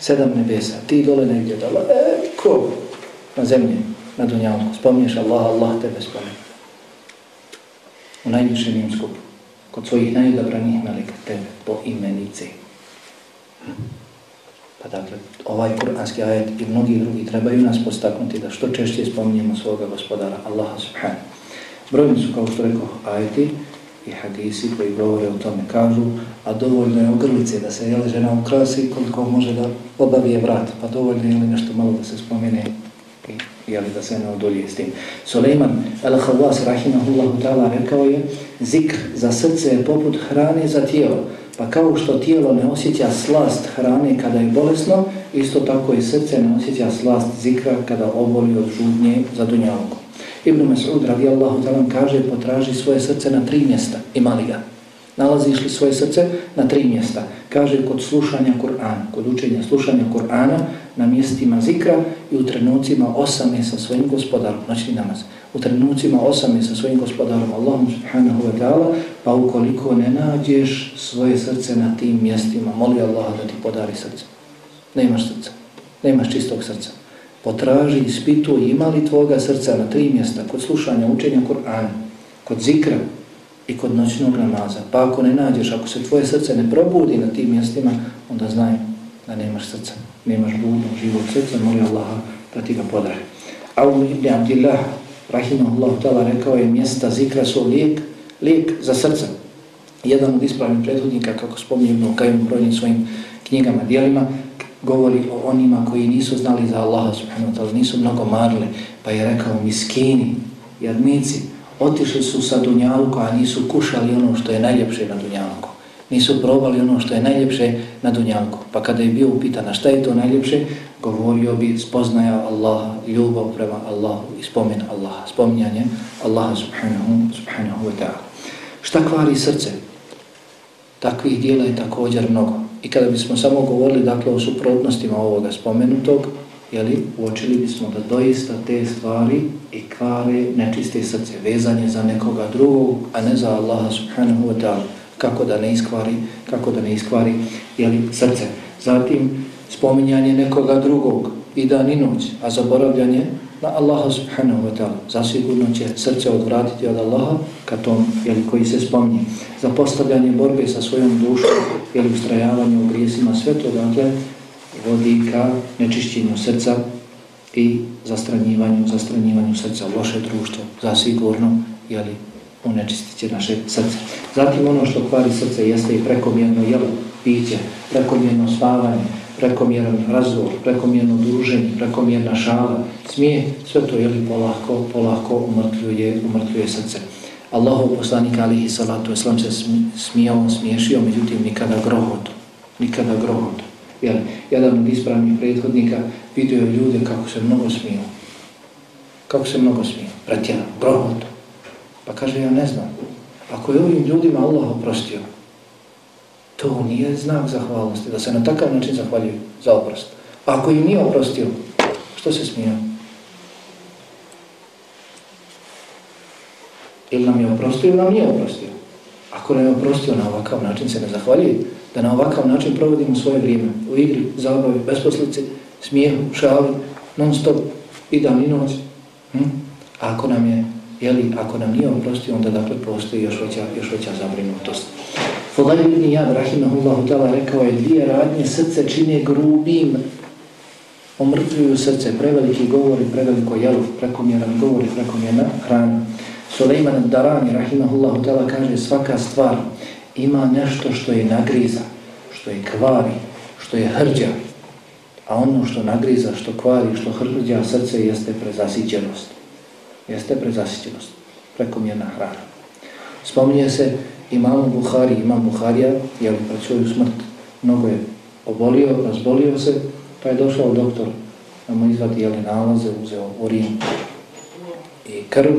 sedam nebesa. Ti dole negdje od Allah. E, ko? Na zemlji na dunjalku. Spomniješ Allah, Allah tebe spominje. U najvišenijem skupu. Kod svojih najodabranih melika tebe po imenici. Pa dakle, ovaj kuranski ajet i mnogi drugi trebaju nas postaknuti da što češće spominjemo svoga gospodara Allaha subhanahu. Brojni su, kao što rekao, ajeti i hadisi koji govore o tome kažu, a dovoljno je ogrlice da se jele žena ukrasi koliko može da obavije vrat, pa dovoljno je nešto malo da se spomene jeli, da se ne odolije s tim. Suleiman al-Hawas rahimahullahu ta'ala rekao je zikr za srce je poput hrane za tijelo. Pa kao što tijelo ne osjeća slast hrane kada je bolesno, isto tako i srce ne osjeća slast zikra kada oboli od žudnje za dunjalku. Ibn Mas'ud radijallahu talan kaže potraži svoje srce na tri mjesta, imali ga. Nalaziš li svoje srce na tri mjesta? Kaže kod slušanja Kur'ana, kod učenja slušanja Kur'ana na mjestima zikra i u trenucima osame sa svojim gospodarom, znači noćni namaz. U trenucima osame sa svojim gospodarom Allahom subhanahu wa ta'ala, pa ukoliko ne nađeš svoje srce na tim mjestima, moli Allaha da ti podari srce. Nemaš srca, nemaš čistog srca. Potraži, ispituj, ima li tvoga srca na tri mjesta kod slušanja učenja Kur'ana, kod zikra, i kod noćnog namaza. Pa ako ne nađeš, ako se tvoje srce ne probudi na tim mjestima, onda znaj da nemaš srca, nemaš budno živog srca, moli Allaha da ti ga podraje. Aum ibn Abdillah, rahimahullahu ta'ala, rekao je mjesta zikra su lijek, lijek za srca. Jedan od ispravnih prethodnika, kako spominjemo kao kajim brojnim svojim knjigama, dijelima, govori o onima koji nisu znali za Allaha subhanahu wa ta'ala, nisu mnogo marili, pa je rekao miskini, jadnici, otišli su sa Dunjalku, a nisu kušali ono što je najljepše na Dunjalku. Nisu probali ono što je najljepše na Dunjalku. Pa kada je bio upitan šta je to najljepše, govorio bi spoznaja Allaha, ljubav prema Allahu i spomen Allaha, spominjanje Allaha subhanahu, subhanahu wa ta'ala. Šta kvari srce? Takvih dijela je također mnogo. I kada bismo samo govorili dakle o suprotnostima ovoga spomenutog, jeli, uočili bismo da doista te stvari i kvare nečiste srce, vezanje za nekoga drugog, a ne za Allaha subhanahu wa ta'ala, kako da ne iskvari, kako da ne iskvari jeli, srce. Zatim, spominjanje nekoga drugog i dan i noć, a zaboravljanje na Allaha subhanahu wa ta'ala. Zasigurno će srce odvratiti od Allaha ka tom, jeli, koji se spomni. Za postavljanje borbe sa svojom dušom, ili ustrajavanje u grijesima, sve to, dakle, vodi ka nečišćenju srca i zastranjivanju, zastranjivanju srca loše društvo, zasigurno, jeli, unečistit će naše srce. Zatim ono što kvari srce jeste i prekomjerno jelo, piće, prekomjerno spavanje, prekomjeran razgovor, prekomjerno druženje, prekomjerna šala, smije, sve to jeli polako, polako umrtljuje, umrtljuje srce. Allahov poslanik alihi salatu islam se smijao, smiješio, međutim nikada grohotu, nikada grohotu. Jer jedan od ispravnih prethodnika vidio ljude kako se mnogo smiju. Kako se mnogo smiju. Pretjeno, grohotu. Pa kaže, ja ne znam. Ako je ovim ljudima Allah oprostio, to nije znak zahvalnosti, da se na takav način zahvaljuju za oprost. Ako im nije oprostio, što se smije? Ili nam je oprostio ili nam nije oprostio? Ako nam je oprostio na ovakav način se ne zahvaljuje, da na ovakav način provodimo svoje vrijeme u igri, zabavi, besposlici, smijehu, šali, non stop i dan i noć. Hm? Ako nam je, jeli, ako nam nije oprostio, onda dakle postoji još veća, još veća zabrinutost. Fodaj ibn Iyad, rahimahullahu ta'ala, rekao je dvije radnje srce čine grubim, omrtvuju srce, preveliki govori, preveliko jelo, prekomjeran govori, prekomjerna hrana. Suleiman Darani, rahimahullahu ta'ala, kaže svaka stvar ima nešto što je nagriza, što je kvari, što je hrđa, a ono što nagriza, što kvari, što hrđa srce jeste prezasićenost. Jeste prezasićenost, prekomjerna hrana. Spominje se imamo Buhari, imam Buharija, je pred pa svoju smrt mnogo je obolio, razbolio se, pa je došao doktor da mu izvadi jeli, nalaze, uzeo urin i krv.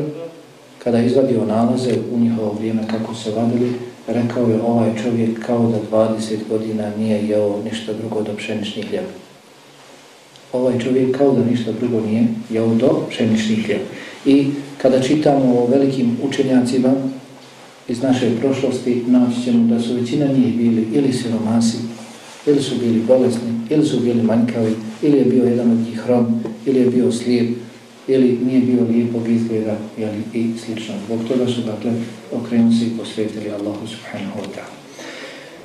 Kada je izvadio nalaze u njihovo vrijeme kako se vadili, rekao je ovaj čovjek kao da 20 godina nije jeo ništa drugo do pšeničnih hljeba. Ovaj čovjek kao da ništa drugo nije jeo do pšeničnih hljeba. I kada čitamo o velikim učenjacima iz naše prošlosti, naći ćemo da su većina njih bili ili siromasi, ili su bili bolesni, ili su bili manjkavi, ili je bio jedan od njih hrom, ili je bio slijep, ili nije bio lijepog izgleda jeli, i slično. Zbog toga su dakle okrenuci i posvetili Allahu subhanahu wa ta'ala.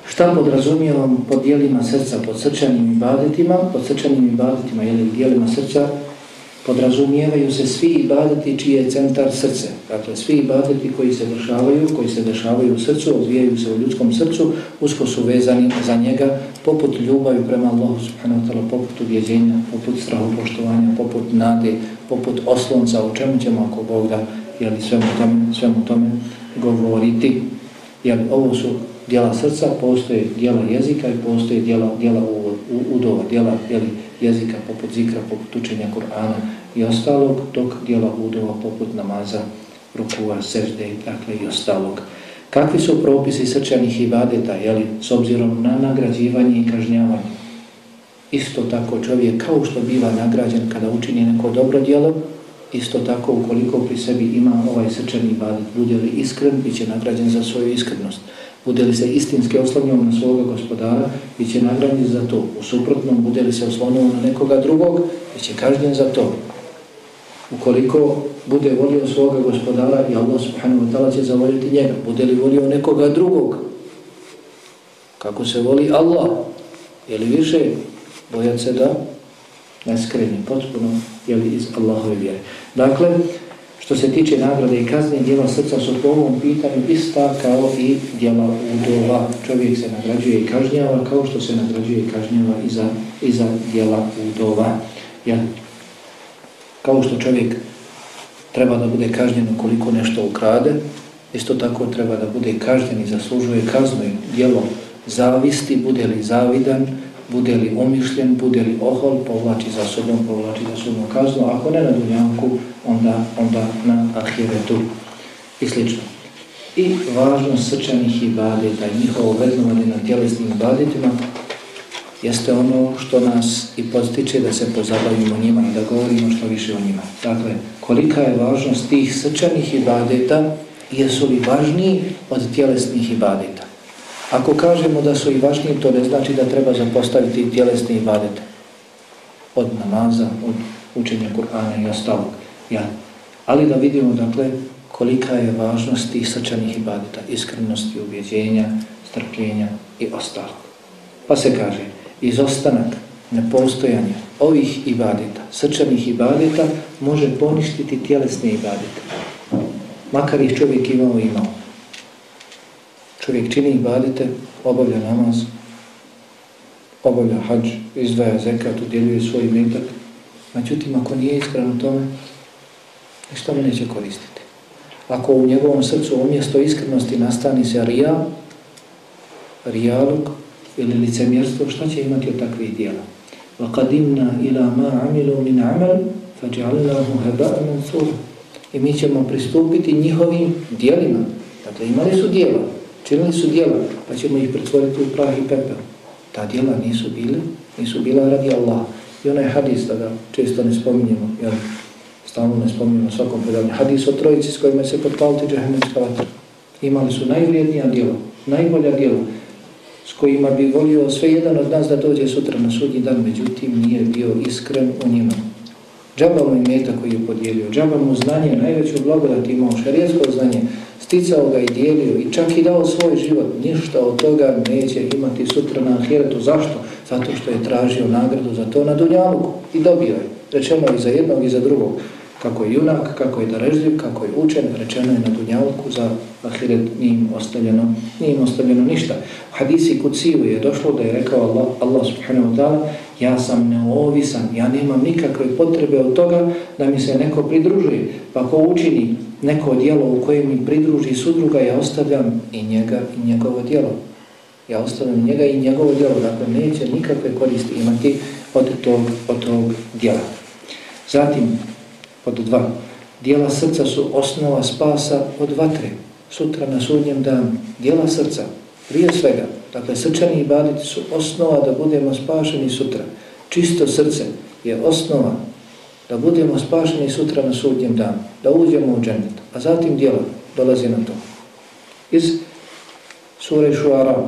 Šta podrazumijevam pod dijelima srca, pod srčanim ibadetima, pod srčanim ibadetima ili dijelima srca, podrazumijevaju se svi ibadeti čiji je centar srce. Dakle, svi ibadeti koji se dešavaju, koji se dešavaju u srcu, odvijaju se u ljudskom srcu, usko su vezani za njega, poput ljubavi prema Allahu subhanahu wa ta'ala, poput uvjeđenja, poput strahopoštovanja, poput nade, poput oslonca, o čemu ćemo ako Bog da jeli, svemu, tome, svemu tome govoriti. Jeli, ovo su dijela srca, postoje dijela jezika i postoje dijela, dijela udova, dijela jeli, jezika poput zikra, poput učenja Kur'ana i ostalog, dok dijela udova poput namaza, rukua, sežde, dakle i ostalog. Kakvi su propisi srčanih ibadeta, jeli, s obzirom na nagrađivanje i kažnjavanje? Isto tako čovjek, kao što biva nagrađen kada učini neko dobro djelo, isto tako ukoliko pri sebi ima ovaj srčani ibadet, bude li iskren, bit će nagrađen za svoju iskrenost. Bude li se istinski oslonio na svoga gospodara, bit će nagrađen za to. U suprotnom, bude li se oslonio na nekoga drugog, bit će kažnjen za to. Ukoliko bude volio svoga gospodara i Allah subhanahu wa ta'ala će zavoljiti njega. Bude li volio nekoga drugog? Kako se voli Allah? Je li više bojat se da ne skreni potpuno jeli, iz Allahove vjere? Dakle, što se tiče nagrade i kazne, djela srca su po ovom pitanju ista kao i djela udova. Čovjek se nagrađuje i kažnjava kao što se nagrađuje i kažnjava i za, i za djela udova. Jel? Kao što čovjek treba da bude kažnjen koliko nešto ukrade, isto tako treba da bude kažnjen i zaslužuje kaznu i djelo zavisti, bude li zavidan, bude li umišljen, bude li ohol, povlači za sobom, povlači za sobom kaznu, ako ne na dunjanku, onda, onda na ahiretu i slično. I važnost srčanih ibadeta i njihovo vednovanje na tjelesnim ibadetima jeste ono što nas i postiče da se pozabavimo njima i da govorimo što više o njima. Dakle, kolika je važnost tih srčanih ibadeta, jesu li važniji od tjelesnih ibadeta? Ako kažemo da su i važniji, to ne znači da treba zapostaviti tjelesne ibadete. Od namaza, od učenja Kur'ana i ostalog. Ja. Ali da vidimo, dakle, kolika je važnost tih srčanih ibadeta, iskrenosti, ubjeđenja, strpljenja i ostalog. Pa se kaže, izostanak, nepostojanje ovih ibadeta, srčanih ibadeta, može poništiti tjelesne ibadete. Makar ih čovjek imao imao. Čovjek čini ibadete, obavlja namaz, obavlja hađ, izdvaja zekat, udjeljuje svoj metak. Međutim, ako nije iskren u tome, ništa mu neće koristiti. Ako u njegovom srcu umjesto iskrenosti nastani se rija, rijalog, ili licemjerstvo, šta će imati od takvih dijela? وَقَدِمْنَا إِلَا مَا عَمِلُوا مِنْ عَمَلٍ فَجَعَلْنَاهُ هَبَاءً مَنْثُورًا I mi ćemo pristupiti njihovim dijelima. Dakle, imali su dijela, činili su dijela, pa ćemo ih pretvoriti u prah i pepel. Ta dijela nisu bile, nisu bila radi Allah. I onaj hadis, da ga često ne spominjemo, jer stalno ne spominjemo svakom predavanju. Hadis o trojici s kojima se potpaliti džahemenska vatra. Imali su najvrijednija dijela, najbolja dijela s kojima bi volio sve jedan od nas da dođe sutra na sudnji dan, međutim nije bio iskren u njima. Džaba mu imeta koji je podijelio, džaba mu znanje, najveću blagodat imao, šarijetsko znanje, sticao ga i dijelio i čak i dao svoj život, ništa od toga neće imati sutra na ahiretu. Zašto? Zato što je tražio nagradu za to na dunjaluku i dobio je. Rečeno i za jednog i za drugog kako je junak, kako je darežljiv, kako je učen, rečeno je na dunjalku za ahiret nije im ostavljeno, nije im ostavljeno ništa. U hadisi Kuciju je došlo da je rekao Allah, Allah subhanahu wa ta'ala ja sam neovisan, ja nemam nikakve potrebe od toga da mi se neko pridruži. Pa ko učini neko dijelo u kojem mi pridruži sudruga, ja ostavljam i njega i njegovo dijelo. Ja ostavljam njega i njegovo dijelo, dakle neće nikakve koristi imati od tog, od tog dijela. Zatim, Pod dva. Dijela srca su osnova spasa od vatre. Sutra na sudnjem danu. Dijela srca. Prije svega. Dakle, srčani ibaditi su osnova da budemo spašeni sutra. Čisto srce je osnova da budemo spašeni sutra na sudnjem danu. Da uđemo u džennet. A zatim dijela dolazi na to. Iz sure Šuara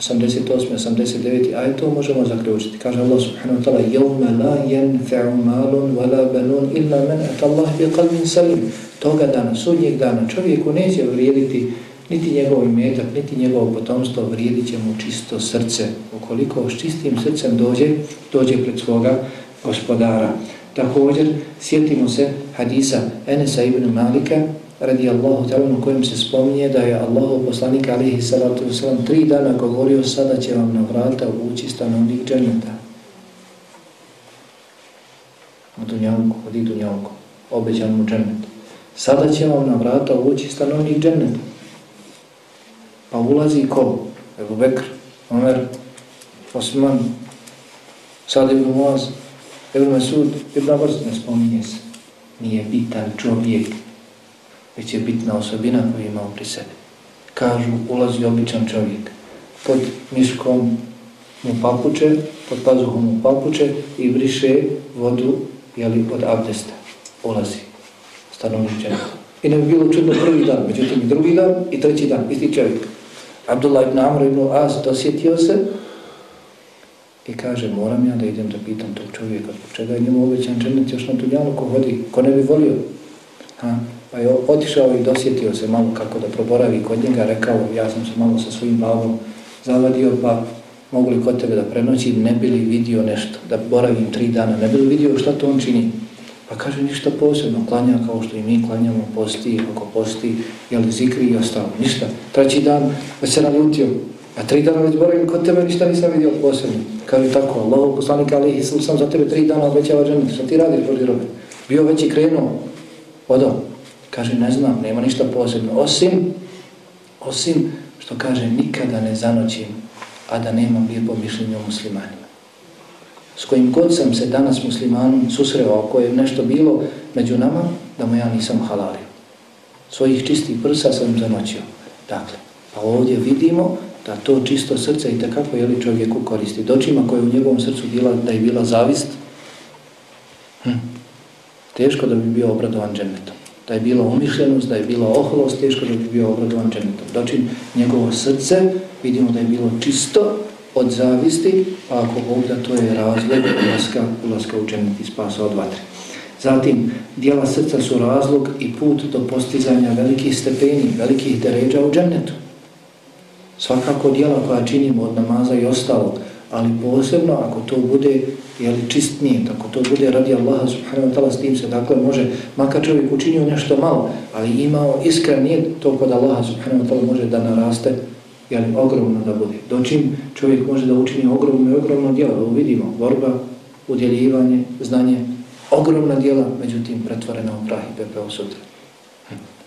88. 89. aj to možemo zaključiti. Kaže Allah subhanahu wa ta'ala يَوْمَ لَا يَنْفَعُ مَالٌ وَلَا بَنُونَ إِلَّا مَنْ أَتَ اللَّهِ بِقَلْبٍ سَلِيمٍ Toga dana, sudnjeg dana, čovjeku neće vrijediti niti njegov imetak, niti njegovo potomstvo, vrijedit će mu čisto srce. Ukoliko s čistim srcem dođe, dođe pred svoga gospodara. Također, sjetimo se hadisa Enesa ibn Malika, radi Allahu ta'ala kojem se spominje da je Allahu poslanik alihi salatu wasalam tri dana govorio sada će vam na vrata ući stanovnik dženeta. U dunjavku, od i dunjavku, obećan mu dženet. Sada će vam na vrata ući stanovnik dženeta. Pa ulazi ko? Ebu Bekr, Omer, Osman, Sad ibn Muaz, ibn Mesud, ibn Abbas, ne spominje se. Nije bitan čovjek, već je bitna osobina koju imao pri sebi. Kažu, ulazi običan čovjek, pod miškom mu papuče, pod pazuhom mu papuče i briše vodu, jeli, od abdesta. Ulazi, stanovničan. I ne bi bilo čudno prvi dan, međutim i drugi dan i treći dan, isti čovjek. Abdullah ibn Amr ibn Az dosjetio se i kaže, moram ja da idem da pitam tog čovjeka, zbog čega je njemu obećan čenet još na Dunjanu ko vodi, ko ne bi volio. Ha? Pa je otišao i dosjetio se malo kako da proboravi kod njega, rekao, ja sam se malo sa svojim babom zavadio, pa mogu li kod tebe da prenoćim, ne bi li vidio nešto, da boravim tri dana, ne bi li vidio šta to on čini. Pa kaže ništa posebno, klanja kao što i mi klanjamo, posti, ako posti, jel zikri i ostalo, ništa. Treći dan već se naljutio, a tri dana već boravim kod tebe, ništa nisam vidio posebno. Kaže tako, Allah, poslanik Ali, sam, sam za tebe tri dana obećava ženiti, što ti radiš, Boži robe? Bio već i krenuo, odao. Kaže, ne znam, nema ništa posebno, osim, osim što kaže, nikada ne zanoćim, a da nemam lijepo mišljenje o muslimanima s kojim god sam se danas muslimanom susreo, ako je nešto bilo među nama, da mu ja nisam halalio. Svojih čistih prsa sam zanoćio. Dakle, pa ovdje vidimo da to čisto srce i takako je li čovjeku koristi. Dočima koje u njegovom srcu bila, da je bila zavist, hm. teško da bi bio obradovan džennetom. Da je bilo umišljenost, da je bilo oholost, teško da bi bio obradovan dženetom. Dočin njegovo srce, vidimo da je bilo čisto, od zavisti, pa ako Bog da to je razlog ulaska, ulaska u dženet i spasa od vatre. Zatim, dijela srca su razlog i put do postizanja velikih stepeni, velikih deređa u džennetu. Svakako dijela koja činimo od namaza i ostalog, ali posebno ako to bude jeli, čistnije, ako to bude radi Allaha subhanahu wa ta'ala s tim se dakle može, makar čovjek učinio nešto malo, ali imao iskren nijet, to kod Allaha subhanahu wa ta'ala može da naraste jeli, ogromno da bude. Dočim čovjek može da učini ogromno i ogromno djelo, da uvidimo, borba, udjeljivanje, znanje, ogromna djela, međutim pretvorena u prah i pepeo sutra.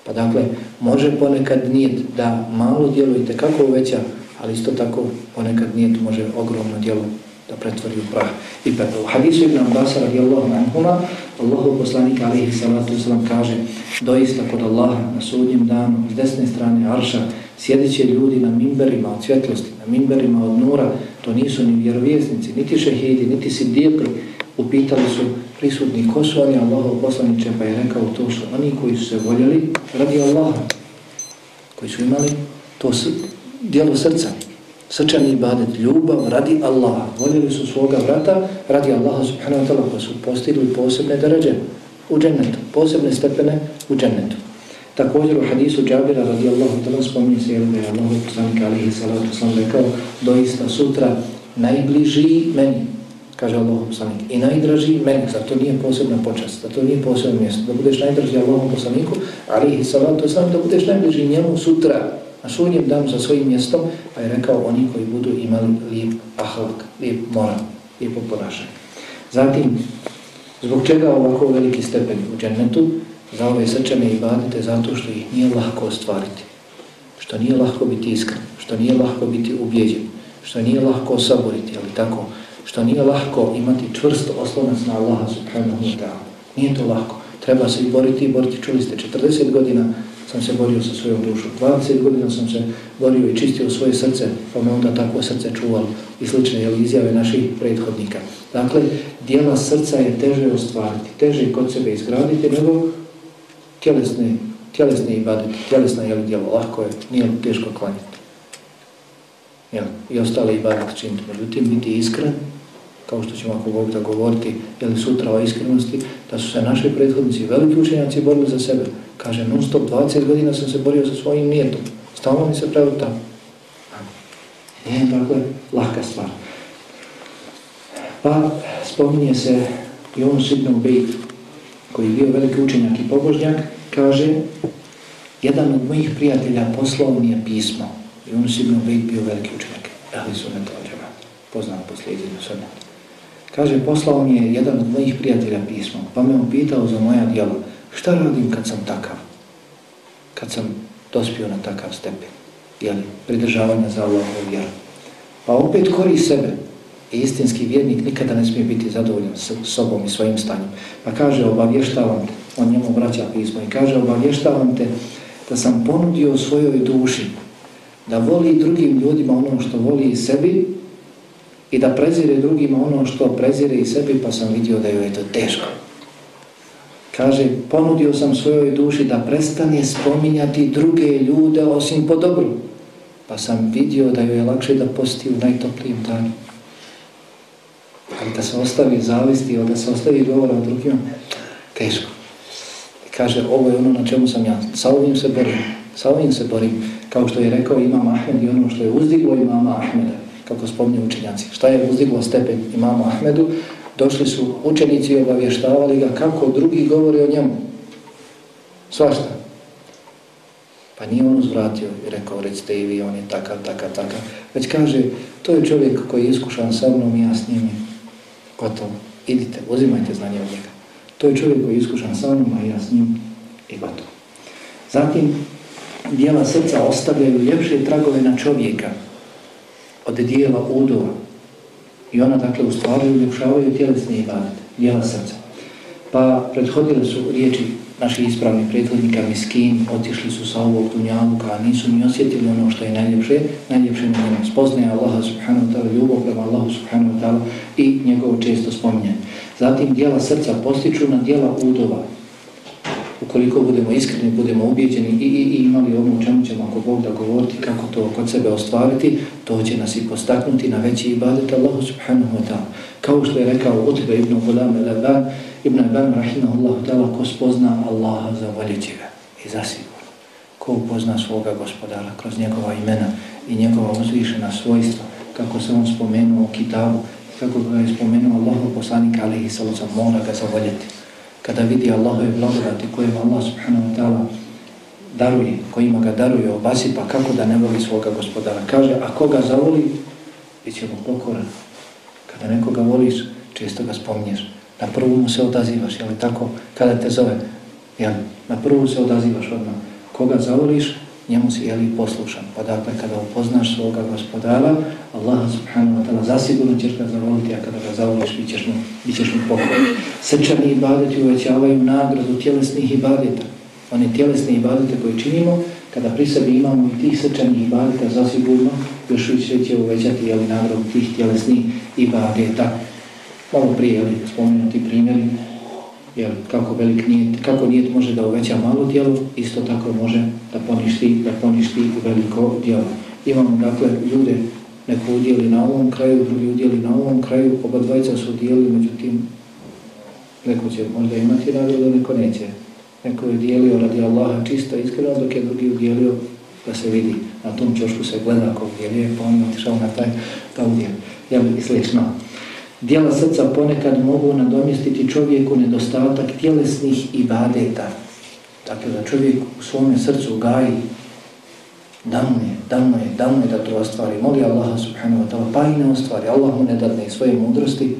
Pa dakle, može ponekad nijet da malo djelo i tekako uveća, ali isto tako ponekad nijet može ogromno djelo da pretvori u prah i pepeo. U hadisu Ibn Abbas radijallahu anhuma, Allahu poslanik alihi salatu sallam kaže, doista kod Allaha na sudnjem danu, s desne strane Arša, sjedeće ljudi na mimberima od svjetlosti, na mimberima od nura, to nisu ni vjerovjesnici, niti šehidi, niti sidijekli, upitali su prisutni ko su oni Allahov poslaniče, pa je rekao to su oni koji su se voljeli radi Allaha, koji su imali to dijelo srca, srčani ibadet, ljubav radi Allaha, voljeli su svoga vrata radi Allaha subhanahu wa ta'la, pa su postigli posebne darađe u džennetu, posebne stepene u džennetu. Također u hadisu Džabira radijallahu ta'la spominje se jer da je Allah poslanik alihi salatu sam rekao doista sutra najbliži meni, kaže Allah poslanik, i najdraži meni, zato nije posebna počast, zato nije posebno mjesto, da budeš najdraži Allahom poslaniku, alihi salatu sam, da budeš najbliži njemu sutra, na sunjem danu za svojim mjestom, pa je rekao oni koji budu imali lijep ahlak, lijep moral, lijepo ponašanje. Zatim, zbog čega ovako veliki stepen u džennetu, za ove srčane ibadete zato što ih nije lahko ostvariti. Što nije lahko biti iskren, što nije lahko biti ubjeđen, što nije lahko osaboriti, ali tako, što nije lahko imati čvrst oslonac na Allaha subhanahu wa ta'ala. Nije to lahko. Treba se i boriti i boriti. Čuli ste, 40 godina sam se borio sa svojom dušom. 20 godina sam se borio i čistio svoje srce, pa me onda takvo srce čuvalo i slične jel, izjave naših prethodnika. Dakle, dijela srca je teže ostvariti, teže kod sebe izgraditi nego tjelesne, tjelesne ibadete, tjelesna je li djelo, lahko je, nije teško klanjati. Jel, I ostale ibadete činiti. Međutim, biti iskren, kao što ćemo ako Bog da govoriti, je li sutra o iskrenosti, da su se naši prethodnici, veliki učenjaci, borili za sebe. Kaže, non stop, 20 godina sam se borio za svojim nijetom. Stalno mi se pravio tamo. Nije, e, dakle, lahka stvar. Pa, spominje se i on sitnom bejtu, koji je bio veliki učenjak i pobožnjak, kaže, jedan od mojih prijatelja poslao mi je pismo i on sigurno bio veliki učenjak. Ali su me to ođeva, Poznao posljedinu sada. Kaže, poslao mi je jedan od mojih prijatelja pismo, pa me upitao za moja djela, šta radim kad sam takav? Kad sam dospio na takav stepen? Jel, pridržavanja za Allahovu vjeru. Pa opet kori sebe. I istinski vjernik nikada ne smije biti zadovoljan s sobom i svojim stanjem. Pa kaže, obavještavam te, on njemu vraća pismo i kaže, obavještavam te da sam ponudio svojoj duši da voli drugim ljudima ono što voli i sebi i da prezire drugima ono što prezire i sebi, pa sam vidio da joj je to teško. Kaže, ponudio sam svojoj duši da prestane spominjati druge ljude osim po dobru. Pa sam vidio da joj je lakše da posti u najtoplijim danu. Ali da se ostavi zavisti ili da se ostavi govora o drugima, teško. I kaže, ovo je ono na čemu sam ja. Sa ovim se borim. Sa ovim se borim. Kao što je rekao imam Ahmed i ono što je uzdiglo imama Ahmeda, kako spominju učenjaci. Šta je uzdiglo stepen imamu Ahmedu? Došli su učenici i obavještavali ga kako drugi govori o njemu. Svašta. Pa nije on uzvratio i rekao, recite i vi, on je takav, takav, takav. Već kaže, to je čovjek koji je iskušan sa mnom i ja s njim. Gotovo. Idite, uzimajte znanje od njega. To je čovjek koji je iskušan sa mnom, a ja s njim i gotovo. Zatim, dijela srca ostavljaju ljepše tragove na čovjeka od dijela udova. I ona, dakle, u stvari uljepšavaju tjelesne ibadete, djela srca. Pa prethodile su riječi naši ispravni prethodnika miskin, otišli su sa ovog dunjaluka, a nisu ni osjetili ono što je najljepše, najljepše na njemu spoznaje Allaha subhanahu wa ta'ala, ljubav prema Allahu subhanahu wa ta'ala i njegovo često spominjanje. Zatim dijela srca postiču na dijela udova, ukoliko budemo iskreni, budemo ubijeđeni i, i, i imali ono u čemu ćemo ako Bog da govoriti kako to kod sebe ostvariti, to će nas i postaknuti na veći ibadet Allahu subhanahu wa ta'ala. Kao što je rekao Utbe ibn Gulam al-Aban, ibn Aban rahimahullahu ta'ala, ko spozna Allaha za ga i zasigurno. Ko upozna svoga gospodara kroz njegova imena i njegova uzvišena svojstva, kako se on spomenuo u kitabu, kako ga je spomenuo Allahu poslanika alihi sallam, mora ga zavoljeti kada vidi Allahove blagodati koje Allah subhanahu wa ta'ala daruje, kojima ga daruje, obasi, pa kako da ne voli svoga gospodara. Kaže, a koga zavoli, bit će mu pokoran. Kada nekoga voliš, često ga spominješ. Na prvu mu se odazivaš, jel tako? Kada te zove, jel? Na prvu se odazivaš odmah. Koga zavoliš, njemu si jeli poslušan. Pa dakle, kada upoznaš svoga gospodara, Allah subhanahu wa ta'ala zasigurno ćeš ga zavoliti, a kada ga zavoliš, bit ćeš mu, bit ćeš mu pokoj. Srčani ibadeti uvećavaju nagradu tjelesnih ibadeta. One tjelesne ibadete koje činimo, kada pri sebi imamo i tih srčanih ibadeta, zasigurno još više će uvećati jeli, nagradu tih tjelesnih ibadeta. Malo prije, jeli, spomenuti primjeri, jer kako velik nijet, kako nijet može da uveća malo tijelo, isto tako može da poništi, da poništi veliko djelo. Imamo dakle ljude, neko udjeli na ovom kraju, drugi udjeli na ovom kraju, oba dvajca su udjeli, međutim, neko će možda imati nagradu, neko neće. Neko je udjelio radi Allaha čisto iskreno, dok je drugi udjelio da se vidi. Na tom čošku se gleda ko udjelio, pa on je otišao na taj, taj udjel. Jel, i slično. Dijela srca ponekad mogu nadomjestiti čovjeku nedostatak tjelesnih ibadeta. Dakle, da čovjek u svome srcu gaji, damo je, damo je, damo je da to ostvari. Moli Allaha subhanahu wa ta'ala, pa i ne ostvari. Allah mu ne dadne svoje mudrosti,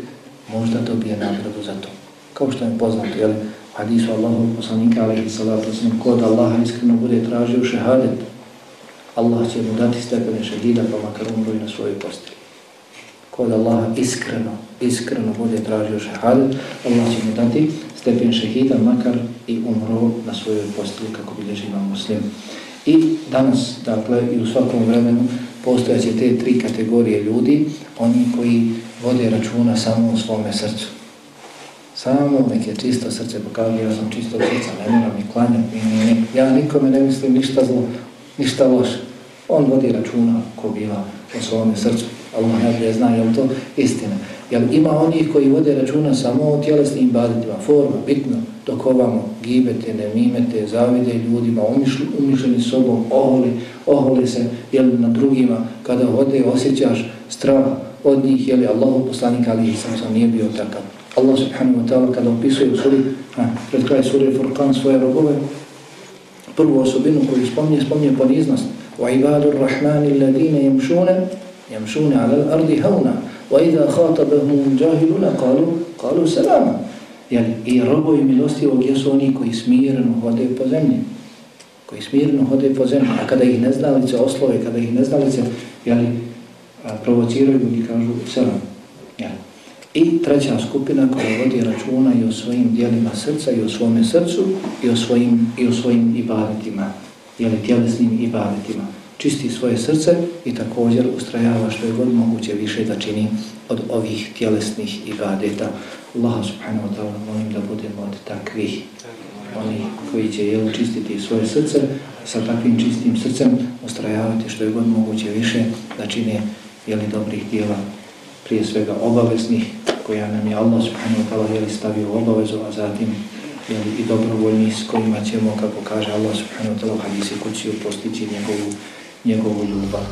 možda dobije nagradu za to. Kao što je poznato, jel, hadisu Allahu poslanika, alaihi salatu wasalam, kod Allaha iskreno bude tražio šehadet, Allah će mu dati stepene šehida, pa makar umru i na svojoj posteli kod Allaha iskreno, iskreno bude tražio šehadet, Allah će mu dati stepen šehida, makar i umro na svojoj posteli, kako bilježi imam muslim. I danas, dakle, i u svakom vremenu postojaće te tri kategorije ljudi, oni koji vode računa samo u svome srcu. Samo neke čisto srce pokazuje, ja sam čisto srca, ne moram i klanjati, ni, ni, ja nikome ne mislim ništa zlo, ništa loše. On vodi računa ko bila u svome srcu. Allah najbolje zna je to istina. Jer ima onih koji vode računa samo o tjelesnim baditima, forma, bitno, dok ovamo gibete, nemimete, zavide ljudima, umišli, umišljeni sobom, oholi, oholi se, jel na drugima, kada vode, osjećaš strah od njih, jel Allah poslanik ali sam sam nije bio takav. Allah subhanahu wa ta'ala kada opisuje u suri, ha, pred kraj suri Furqan svoje robove, prvu osobinu koju spomnije, spomnije poniznost. وَعِبَادُ الرَّحْمَانِ الَّذِينَ يَمْشُونَ يمشون على الأرض هونا وإذا خاطبهم الجاهلون قالوا قالوا سلاما يعني i robovi milostivog jesu oni koji smireno hodaju po zemlji koji smirno hode po zemlji, a kada ih neznalice oslove, kada ih neznalice jeli, provociraju i kažu selam. Jeli. I treća skupina koja vodi računa i o svojim dijelima srca i o svome srcu i o svojim, i o svojim ibadetima, jeli, tjelesnim ibadetima. Čisti svoje srce i također ustrajava što je god moguće više da čini od ovih tjelesnih ibadeta. Allah subhanahu wa ta'ala molim da budemo od takvih oni koji će jel, čistiti svoje srce sa takvim čistim srcem ustrajavati što je god moguće više da čine jeli, dobrih dijela prije svega obaveznih koja nam je Allah subhanahu wa ta'ala jeli, stavio u obavezu a zatim jeli, i dobrovoljni s kojima ćemo kako kaže Allah subhanahu wa ta'ala hadisi kući postići njegovu, njegovu ljubav.